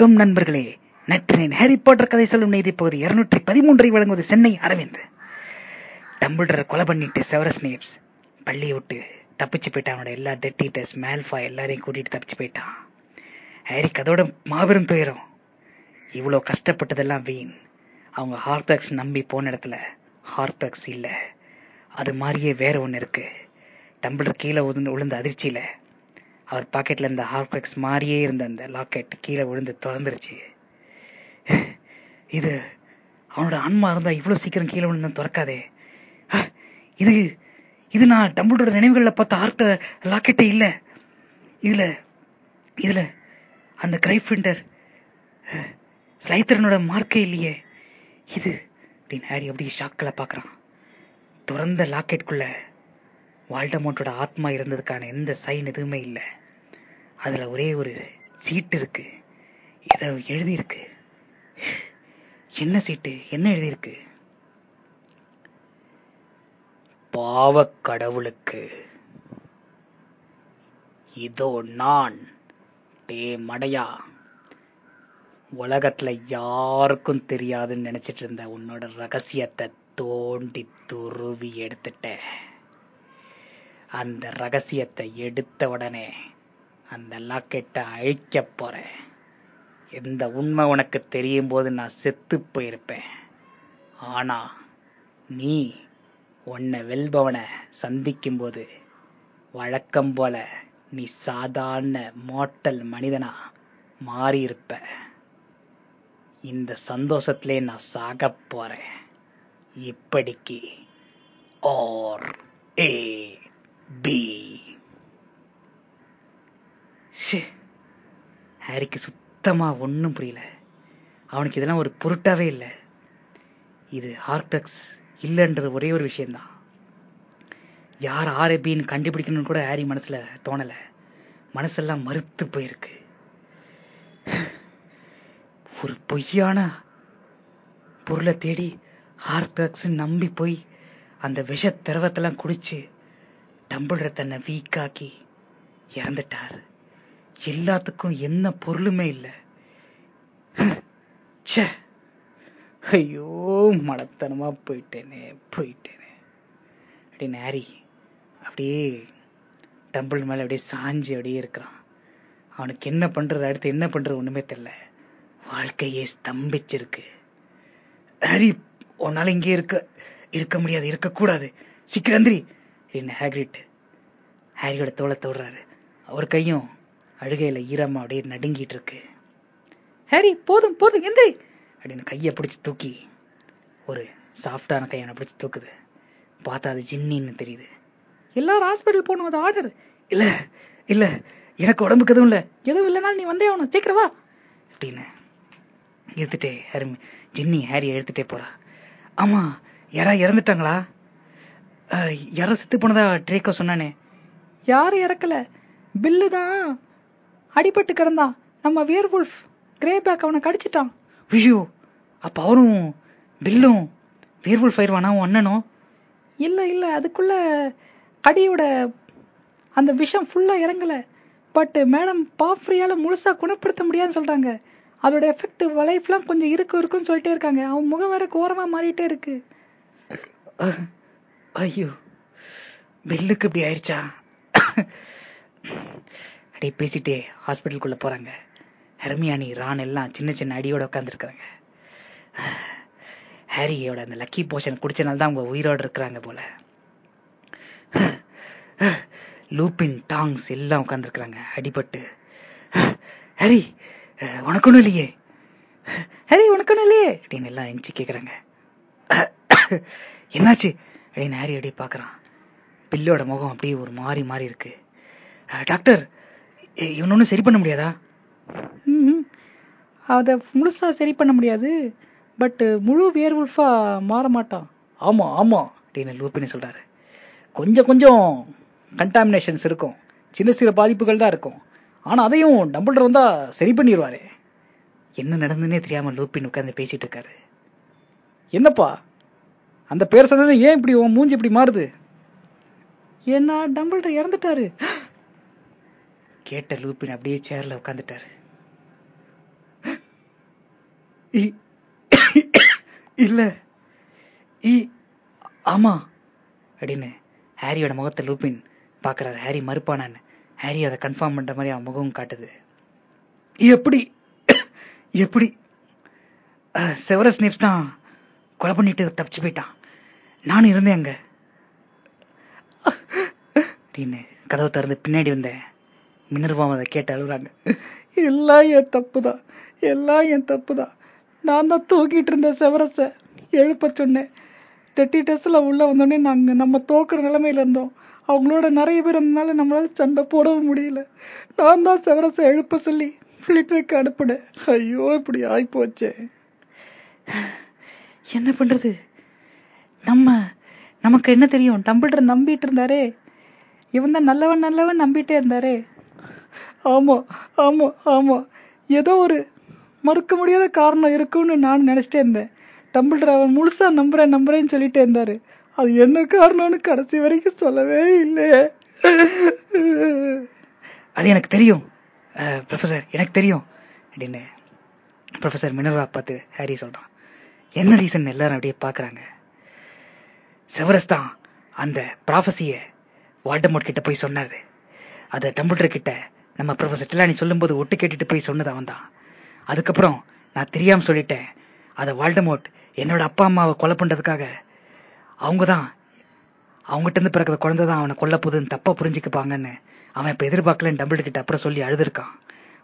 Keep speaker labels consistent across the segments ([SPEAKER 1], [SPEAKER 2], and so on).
[SPEAKER 1] வணக்கம் நண்பர்களே. நற்றினேன் Harry Potter கதை சொல்லும் நீதி பகுதி இருநூற்றி பதிமூன்றை வழங்குவது சென்னை அரவிந்த். டம்பிள்டரை கொலை பண்ணிட்டு செவரஸ் நேப்ஸ் பள்ளியை விட்டு தப்பிச்சு போயிட்டான். அவனோட எல்லா டெட்டீட்டர்ஸ் மேல்ஃபா எல்லாரையும் கூட்டிட்டு தப்பிச்சு போயிட்டான். ஹாரி கதோட மாபெரும் துயரம். இவ்வளோ கஷ்டப்பட்டதெல்லாம் வீண். அவங்க ஹார்டக்ஸ் நம்பி போன இடத்துல ஹார்டக்ஸ் இல்ல. அது மாதிரியே வேற ஒண்ணு இருக்கு. டம்பிளர் கீழே விழுந்த அதிர்ச்சியில அவர் பாக்கெட்ல இருந்த ஹார்டாக்ஸ் மாதிரியே இருந்த அந்த லாக்கெட் கீழே விழுந்து திறந்துருச்சு. இது அவனோட ஆன்மா இருந்தா இவ்வளவு சீக்கிரம் கீழே விழுந்து திறக்காதே. இது இது நான் டம்பிளோட நினைவுகள்ல பார்த்த ஆர்ட் லாக்கெட்டே இல்ல. இதுல இதுல அந்த கிரைஃபிண்டர் ஸ்லைத்தரனோட மார்க்கே இல்லையே. இது அப்படின்னு ஹாரி அப்படியே ஷாக்கில் பார்க்குறான். திறந்த லாக்கெட்டுக்குள்ள வால்டமோட்டோட ஆத்மா இருந்ததுக்கான எந்த சைன் எதுவுமே இல்லை. அதுல ஒரே ஒரு சீட்டு இருக்கு. ஏதோ எழுதி இருக்கு என்ன சீட்டு? என்ன எழுதியிருக்கு? பாவ கடவுளுக்கு. இதோ நான் டே மடையா. உலகத்துல யாருக்கும் தெரியாதுன்னு நினைச்சிட்டு இருந்த உன்னோட ரகசியத்தை தோண்டி துருவி எடுத்துட்ட அந்த ரகசியத்தை எடுத்த உடனே அந்த லாக்கெட்டை அழிக்க போறேன். எந்த உண்மை உனக்கு தெரியும் போது நான் செத்து போயிருப்பேன். ஆனா நீ உன்னை வெல்பவனை சந்திக்கும் போது வழக்கம் போல நீ சாதாரண மாட்டல் மனிதனா மாறியிருப்ப. இந்த சந்தோஷத்திலே நான் சாக போறேன். இப்படிக்கு ஆர் ஏ பி ஹாரிக்கு சுத்தமா ஒன்னும் புரியல. அவனுக்கு இதெல்லாம் ஒரு பொருட்டாவே இல்லை. இது ஹார்டக்ஸ் இல்லைன்றது ஒரே ஒரு விஷயம்தான். யார் ஆர்எபின்னு கண்டுபிடிக்கணும்னு கூட ஹாரி மனசுல தோணல. மனசெல்லாம் மறுத்து போயிருக்கு. ஒரு பொய்யான பொருளை தேடி ஹார்டக்ஸ் நம்பி போய் அந்த விஷ திரவத்தெல்லாம் குடிச்சு டம்பிள்ற தன்னை வீக்காக்கி இறந்துட்டார். எல்லாத்துக்கும் என்ன பொருளுமே இல்லை. ஐயோ மடத்தனமா போயிட்டேனே போயிட்டேனே. அப்படின்னு ஹாரி அப்படியே டம்பிள் மேல அப்படியே சாஞ்சு அப்படியே இருக்கிறான். அவனுக்கு என்ன பண்றது அடுத்து என்ன பண்றது ஒண்ணுமே தெரியல. வாழ்க்கையே ஸ்தம்பிச்சிருக்கு. ஹாரி உன்னால இங்கே இருக்க இருக்க முடியாது இருக்கக்கூடாது. சீக்கிரந்திரி அப்படின்னு ஹேக்ரிட் ஹாரியோட தோலை தொடுறாரு. அவர் கையும் அழுகையில ஈரமா அப்படியே நடுங்கிட்டு இருக்கு. ஹாரி போதும் போதும் எந்திரி! அப்படின்னு கையை பிடிச்சி தூக்கி ஒரு சாஃப்டான கையை பிடிச்சி தூக்குது. பார்த்தா அது ஜின்னின்னு தெரியுது. எல்லாரும் ஹாஸ்பிட்டல் போகணும் அது ஆர்டர் இல்ல இல்ல எனக்கு உடம்புக்கு எதுவும் இல்ல. எதுவும் இல்லைனாலும் நீ வந்தே ஆகணும் சீக்கிரம் வா! அப்படின்னு இழுத்துட்டே ஹரி ஜின்னி ஹாரி எடுத்துட்டே போறா. ஆமா யாரா இறந்துட்டாங்களா? யாரோ செத்து போனதா ட்ரேக்கோ சொன்னானே. யாரும் இறக்கல. பில்லு தான். அடிபட்டு கிடந்தான் நம்ம வியர்வுல்ஃப் கிரே பேக் அவனை கடிச்சிட்டான். ஐயோ அப்ப அவரும் பில்லும் வியர்வுல்ஃப் ஆயிடுவானா உன் அண்ணனும் இல்ல இல்ல அதுக்குள்ள அடியோட அந்த விஷம் ஃபுல்லா இறங்கல. பட் மேடம் பாஃப்ரியால முழுசா குணப்படுத்த முடியாதுன்னு சொல்றாங்க. அதோட எஃபெக்ட் லைஃப்லாம் கொஞ்சம் இருக்கும் இருக்குன்னு சொல்லிட்டே இருக்காங்க. அவன் முகம் வேற கோரமா மாறிட்டே இருக்கு. ஐயோ பில்லுக்கு இப்படி ஆயிடுச்சா அப்படியே பேசிட்டே ஹாஸ்பிட்டலுக்குள்ள போறாங்க. ஹெர்மியானி ரான் எல்லாம் சின்ன சின்ன அடியோட உட்காந்துருக்குறாங்க ஹாரியோட அந்த லக்கி போஷன் குடிச்சனால தான் அவங்க உயிரோடு இருக்கிறாங்க போல. லூப்பின் டாங்ஸ் எல்லாம் உட்காந்துருக்குறாங்க அடிபட்டு. ஹரி உனக்கு ஒண்ணும் இல்லையே. ஹரி உனக்கு ஒண்ணும் இல்லையே. அப்படின்னு எல்லாம் எஞ்சி கேட்குறாங்க என்னாச்சு? அப்படின்னு ஹாரி அப்படியே பார்க்குறான் பில்லோட முகம் அப்படியே ஒரு மாறி மாறி இருக்கு. டாக்டர் இவன் ஒன்றும் சரி பண்ண முடியாதா? அதை முழுசா சரி பண்ண முடியாது. பட் முழு வியர்வுல்ஃபா மாற மாட்டான். ஆமா ஆமா அப்படின்னு லூப்பின்னு சொல்றாரு. கொஞ்சம் கொஞ்சம் கண்டாமினேஷன்ஸ் இருக்கும். சின்ன சின்ன பாதிப்புகள் தான் இருக்கும். ஆனா அதையும் டம்பிள்டர் வந்தா சரி பண்ணிடுவாரு என்ன நடந்துன்னே தெரியாம லூப்பின் உட்கார்ந்து பேசிட்டு இருக்காரு. என்னப்பா? அந்த பேர் சொன்ன ஏன் இப்படி உன் மூஞ்சி இப்படி மாறுது? ஏன்னா டம்பிள்டர் இறந்துட்டாரு. கேட்ட லூப்பின் அப்படியே சேர்ல உட்காந்துட்டாரு
[SPEAKER 2] இ- இல்ல இ ஆமா அப்படின்னு ஹாரியோட முகத்தை லூபின் பாக்குறாரு ஹாரி மறுப்பானான்னு. ஹாரி அதை கன்ஃபார்ம் பண்ற மாதிரி அவன் முகம் காட்டுது. எப்படி எப்படி செவரஸ் நேப்ஸ் தான் கொலை பண்ணிட்டு தப்பிச்சு போயிட்டான். நானும் இருந்தேன் அங்க. அப்படின்னு கதவை திறந்து பின்னாடி வந்தேன் மினர்வாம் அதை கேட்டு அழுகுறாங்க. எல்லாம் என் தப்பு தான் எல்லாம் என் தப்பு தான் நான் தான் தூக்கிட்டு இருந்த செவரசை எழுப்ப சொன்னேன். டெட்டி டெஸ்ட்டில் உள்ள வந்தோடனே நாங்கள் நம்ம தோக்குற நிலைமையில இருந்தோம். அவங்களோட நிறைய பேர் இருந்தனால நம்மளால சண்டை போடவும் முடியல. நான் தான் செவரசை எழுப்ப சொல்லி ஃபிளிட்வேக்கு அனுப்புனேன். ஐயோ இப்படி ஆகிப்போச்சே என்ன பண்றது? நம்ம நமக்கு என்ன தெரியும்? டம்பிள்டர் நம்பிட்டு இருந்தாரே. இவன் தான் நல்லவன் நல்லவன் நம்பிட்டே இருந்தாரே. ஆமா ஆமா ஆமா. ஏதோ ஒரு மறுக்க முடியாத காரணம் இருக்கும்னு நான் நினைச்சிட்டே இருந்தேன். டம்பிள் டிரைவர் முழுசா நம்புறேன் நம்புறேன்னு சொல்லிட்டே இருந்தாரு. அது என்ன காரணம்னு கடைசி வரைக்கும் சொல்லவே இல்லையே. அது எனக்கு தெரியும். ப்ரொஃபசர் எனக்கு தெரியும். அப்படின்னு ப்ரொஃபசர் மினர்வா பார்த்து ஹாரி சொல்றான். என்ன ரீசன் எல்லாரும் அப்படியே பாக்குறாங்க செவரஸ் தான் அந்த ப்ராஃபஸிய வாட்டமோட் கிட்ட போய் சொன்னாரு. அதை டம்பிள்டர் கிட்ட நம்ம ப்ரொஃபஸர் டிலானி சொல்லும்போது ஒட்டு கேட்டுட்டு போய் சொன்னது அவன் தான் அதுக்கப்புறம் நான் தெரியாம சொல்லிட்டேன். அதை வால்டமோட் என்னோட அப்பா அம்மாவை கொலை பண்றதுக்காக அவங்க தான் அவங்ககிட்ட இருந்து பிறக்கிற குழந்தை தான் அவனை கொல்ல போதுன்னு தப்பா புரிஞ்சுக்குப்பாங்கன்னு அவன் இப்ப எதிர்பார்க்கலன்னு டம்பிள் கிட்ட அப்புறம் சொல்லி அழுதுருக்கான்.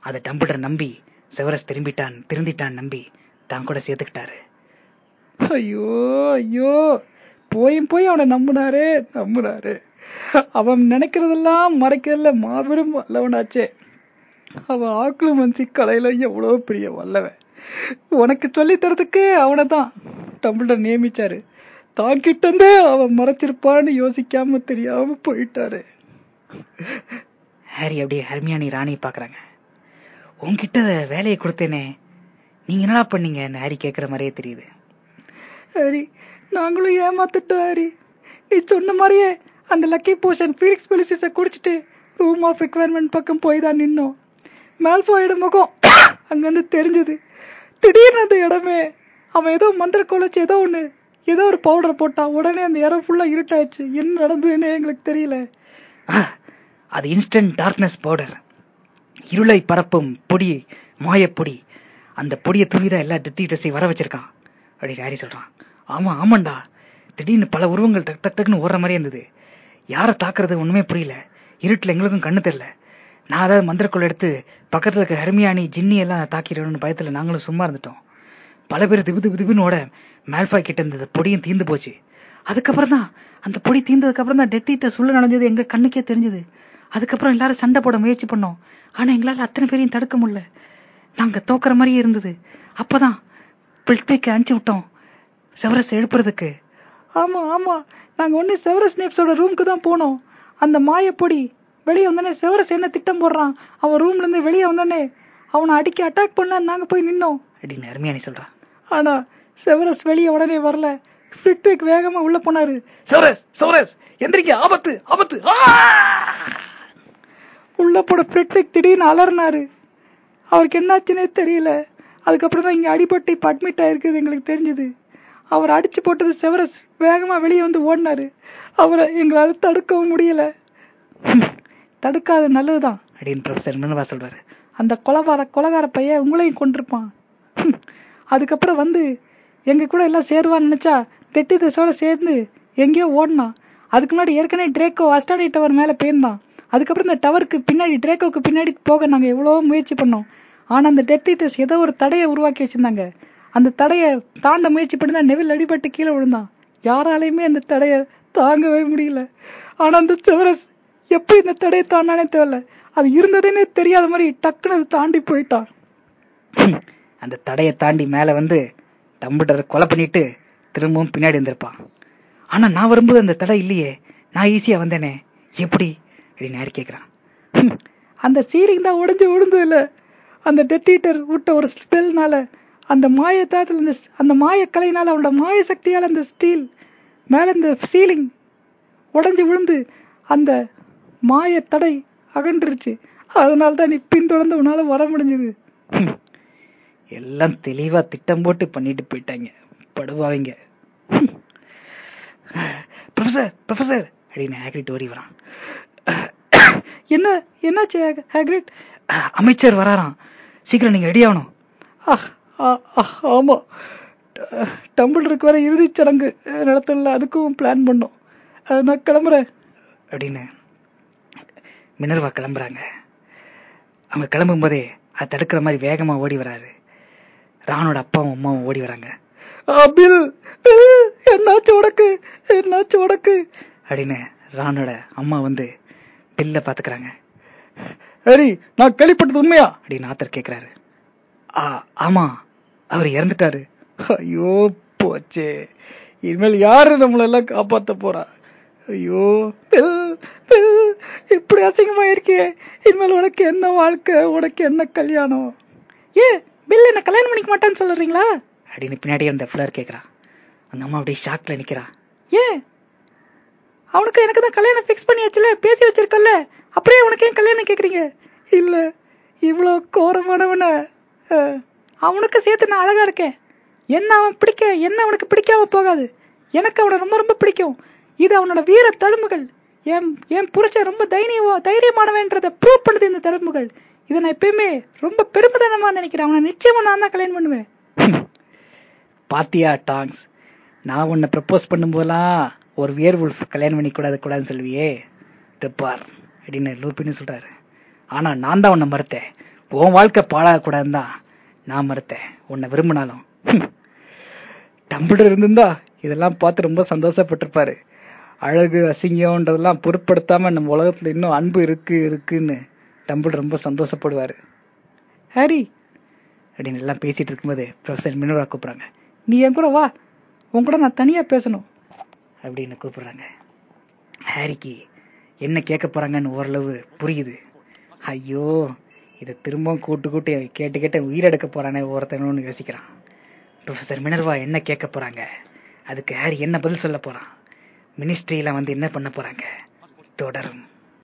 [SPEAKER 2] அதை டம்பிள்டர் நம்பி செவரஸ் திரும்பிட்டான் திருந்திட்டான் நம்பி தான் கூட சேர்த்துக்கிட்டாரு. ஐயோ ஐயோ போயும் போய் அவனை நம்பினாரு நம்பினாரு. அவன் நினைக்கிறதெல்லாம் மறைக்கிறதுல மாபெரும் வல்லவனாச்சே. அவன் ஆக்ளுமன்சி கலையில எவ்வளவு பெரிய வல்லவன். உனக்கு சொல்லி தரதுக்கு அவனை தான் டம்பிள்டர் நியமிச்சாரு. தான் கிட்ட இருந்தே அவன் மறைச்சிருப்பான்னு யோசிக்காம தெரியாம போயிட்டாரு. ஹாரி அப்படியே ஹர்மியானி ராணியை பாக்குறாங்க உன்கிட்ட வேலையை கொடுத்தேனே நீங்க என்னடா பண்ணீங்கன்னு ஹாரி கேக்குற மாதிரியே தெரியுது. ஹாரி நாங்களும் ஏமாத்துட்டோம் ஹாரி. நீ சொன்ன மாதிரியே அந்த லக்கி போர்ஷன் ஃபீலிக்ஸ் பெலிசிஸ குடிச்சிட்டு ரூம் ஆஃப் ரிக்வயர்மெண்ட் பக்கம் போய் தான் நின்னோம். மேல்ஃபாயோட முகம் அங்கிருந்து தெரிஞ்சது. திடீர்னு அந்த இடமே அவன் ஏதோ மந்திர குலைச்சு ஏதோ ஒண்ணு ஏதோ ஒரு பவுடர் போட்டான். உடனே அந்த இடம் ஃபுல்லா இருட்டாச்சு என்ன நடந்ததுன்னு எங்களுக்கு தெரியல. அது இன்ஸ்டன்ட் டார்க்னஸ் பவுடர் இருளை பரப்பும் பொடி மாயப்பொடி அந்த பொடியை தூவிதான் எல்லா டெத்திட்டஸையும் வர வச்சிருக்கான். அப்படின்னு ஹாரி சொல்றான். ஆமா ஆமாண்டா. திடீர்னு பல உருவங்கள் டக் டக் டக்குன்னு ஓடுற மாதிரி இருந்தது. யாரை தாக்குறது ஒண்ணுமே புரியல. இருட்டுல எங்களுக்கும் கண்ணு தெரியல. நான் அதாவது மந்திரக்குள் எடுத்து பக்கத்துல இருக்க ஹெர்மியானி ஜின்னி எல்லாம் தாக்கிடணும்னு பயத்துல நாங்களும் சும்மா இருந்துட்டோம். பல பேர் திபு திபு திபுன்னு ஓட மேல்ஃபாய் கிட்ட இருந்தது. பொடியும் தீந்து போச்சு. அதுக்கப்புறம் தான் அந்த பொடி தீந்ததுக்கு அப்புறம் தான் டெத்திட்ட சுள்ள நடந்தது எங்க கண்ணுக்கே தெரிஞ்சது. அதுக்கப்புறம் எல்லாரும் சண்டை போட முயற்சி பண்ணோம். ஆனா எங்களால அத்தனை பேரையும் தடுக்க முடியல. நாங்க தோக்குற மாதிரியே இருந்தது. அப்பதான் பில்ட்பேக்கு அனுப்பிச்சு விட்டோம். செவரஸ் எழுப்புறதுக்கு. ஆமா ஆமா. நாங்க ஒண்ணு செவரஸ் நேப்ஸோட ரூமுக்கு தான் போனோம். அந்த மாயப்பொடி வெளியே வந்தோடனே செவரஸ் என்ன திட்டம் போடுறான்? அவன் ரூம்ல இருந்து வெளியே வந்தோடனே அவனை அடிக்க அட்டாக் பண்ணலாம் நாங்க போய் நின்னோம். அப்படின்னு அருமையானி சொல்றான் ஆனா செவரஸ் வெளியே உடனே வரல. ஃபிட்பேக் வேகமா உள்ள போனாரு. செவரஸ் செவரஸ் எந்திரிக்க ஆபத்து ஆபத்து. உள்ள போன ஃபிட்பேக் திடீர்னு அலர்னாரு அவருக்கு என்னாச்சுன்னே தெரியல. அதுக்கப்புறம் தான் இங்க அடிபட்டு இப்ப அட்மிட் ஆயிருக்குது எங்களுக்கு தெரிஞ்சது. அவர் அடிச்சு போட்டது செவரஸ். வேகமா வெளியே வந்து ஓடினாரு. அவரை எங்களால் தடுக்கவும் முடியல. தடுக்காத நல்லதுதான் அப்படின்னு ப்ரொஃபசர் மினவா சொல்றாரு. அந்த கொலகார கொலகார பையன் உங்களையும் கொண்டிருப்பான் அதுக்கப்புறம் வந்து எங்க கூட எல்லாம் சேருவான்னு நினைச்சா தெட்டி திசையோட சேர்ந்து எங்கேயோ ஓடினான். அதுக்கு முன்னாடி ஏற்கனவே ட்ரேக்கோ அஸ்டாடி டவர் மேல போயிருந்தான் அதுக்கப்புறம் இந்த டவருக்கு பின்னாடி ட்ரேக்கோக்கு பின்னாடி போக நாங்க எவ்வளவோ முயற்சி பண்ணோம். ஆனா அந்த டெத்திட்டஸ் ஏதோ ஒரு தடையை உருவாக்கி வச்சிருந்தாங்க. அந்த தடையை தாண்ட முயற்சி பண்ணி தான் நெவில் அடிபட்டு கீழே விழுந்தான். யாராலையுமே அந்த தடையை தாங்கவே முடியல. ஆனா அந்த செவரஸ் எப்படி இந்த தடையை தாண்டானே தெரியல. அது இருந்ததுன்னே தெரியாத மாதிரி டக்குன்னு அது தாண்டி போயிட்டான். அந்த தடையை தாண்டி மேல வந்து டம்புடர் கொலை பண்ணிட்டு திரும்பவும் பின்னாடி வந்திருப்பான். ஆனா நான் வரும்போது அந்த தடை இல்லையே. நான் ஈஸியா வந்தேனே. எப்படி? அப்படின்னு யாரு கேக்குறான். அந்த சீலிங் தான் உடைஞ்சு விழுந்தது இல்ல அந்த டெட்டீட்டர் விட்ட ஒரு ஸ்பெல்னால அந்த மாய தாத்துல இந்த அந்த மாய கலையினால அவனோட மாய சக்தியால அந்த ஸ்டீல் மேல இந்த சீலிங் உடைஞ்சு விழுந்து அந்த மாய தடை அகன்றுருச்சு. அதனால தான் நீ பின்தொடர்ந்து உன்னால வர முடிஞ்சது.
[SPEAKER 1] எல்லாம் தெளிவா திட்டம் போட்டு பண்ணிட்டு போயிட்டாங்க. படுவாங்க ப்ரொஃபசர் ப்ரொஃபசர் அப்படின்னு ஹேக்ரிட் ஓடி வரான். என்ன என்னாச்சு ஹேக்ரிட்? அமைச்சர் வராராம். சீக்கிரம் நீங்க ரெடி ஆகணும். ஆமா. டம்பிள்ருக்கு வர இறுதிச் சடங்கு நடத்தல அதுக்கும் பிளான் பண்ணோம். நான் கிளம்புறேன். அப்படின்னு மினர்வா கிளம்புறாங்க. அவங்க கிளம்பும் போதே அதை தடுக்கிற மாதிரி வேகமா ஓடி வராரு. ராணோட அப்பாவும் அம்மாவும் ஓடி வராங்க. அபில் என்னாச்சு உடக்கு என்னாச்சு உடக்கு அப்படின்னு ராணோட அம்மா வந்து பில்ல பாத்துக்கிறாங்க. ஹரி நான் கேள்விப்பட்டது உண்மையா? அப்படின்னு ஆத்தர் கேட்கிறாரு ஆமா. அவர் இறந்துட்டாரு. ஐயோ போச்சே. இனிமேல் யாரு நம்மளெல்லாம் காப்பாத்த போறா? ஐயோ இப்படி அசிங்கமா இருக்கே இனிமேல் உனக்கு என்ன வாழ்க்கை? உனக்கு என்ன கல்யாணம்? ஏ பில் என்ன கல்யாணம் பண்ணிக்க மாட்டான்னு சொல்றீங்களா? அப்படின்னு பின்னாடி அந்த ஃபிளர் கேக்குறான் அந்த அம்மா அப்படியே ஷாக்ல நிக்கிறா. ஏன் அவனுக்கு எனக்கு தான் கல்யாணம் ஃபிக்ஸ் பண்ணியாச்சுல? பேசி வச்சிருக்கல அப்படியே உனக்கு ஏன் கல்யாணம் கேக்குறீங்க? இல்ல இவ்வளோ கோரமானவன? அவனுக்கு சேர்த்து நான் அழகா இருக்கேன். என்ன அவன் பிடிக்க என்ன அவனுக்கு பிடிக்காம போகாது. எனக்கு அவனை ரொம்ப ரொம்ப பிடிக்கும். இது அவனோட வீர தழும்புகள். என் என் புரட்ச ரொம்ப தைரிய தைரியமானவன்றத ப்ரூவ் பண்ணுது இந்த தழும்புகள். இதை நான் எப்பயுமே ரொம்ப பெருமிதனமா நினைக்கிறேன். அவனை நிச்சயமா நான் தான் கல்யாணம் பண்ணுவேன். பாத்தியா டாங்ஸ்? நான் உன்னை ப்ரப்போஸ் பண்ணும்போதெல்லாம் ஒரு வியர் உல்ஃப் கல்யாணம் பண்ணி கூடாது கூடாதுன்னு சொல்லுவியே. தெப்பார். அப்படின்னு லூப்பின்னு சொல்றாரு. ஆனா நான் தான் உன்னை மறுத்தேன். உன் வாழ்க்கை பாழாகக்கூடாதுன்னு தான். நான் மறுத்தேன். உன்னை விரும்பினாலும். டம்பிளர் இருந்திருந்தா இதெல்லாம் பார்த்து ரொம்ப சந்தோஷப்பட்டிருப்பாரு. அழகு அசிங்கம்ன்றதெல்லாம் பொருட்படுத்தாம நம்ம உலகத்துல இன்னும் அன்பு இருக்கு இருக்குன்னு டம்பிள் ரொம்ப சந்தோஷப்படுவாரு. ஹாரி அப்படின்னு எல்லாம் பேசிட்டு இருக்கும்போது ப்ரொஃபசர் மினோரா கூப்பிடுறாங்க. நீ என் கூட வா. உன் கூட நான் தனியா பேசணும். அப்படின்னு கூப்பிடுறாங்க. ஹாரிக்கு என்ன கேட்க போறாங்கன்னு ஓரளவு புரியுது. ஐயோ இதை திரும்பவும் கூட்டு கூட்டு கேட்டு கேட்டு உயிரெடுக்க போறானே ஒருத்தனும்னு யோசிக்கிறான். ப்ரொஃபசர் மினர்வா என்ன கேட்க போறாங்க? அதுக்கு ஹாரி என்ன பதில் சொல்ல போறான்? மினிஸ்ட்ரியில வந்து என்ன பண்ண போறாங்க? தொடரும்.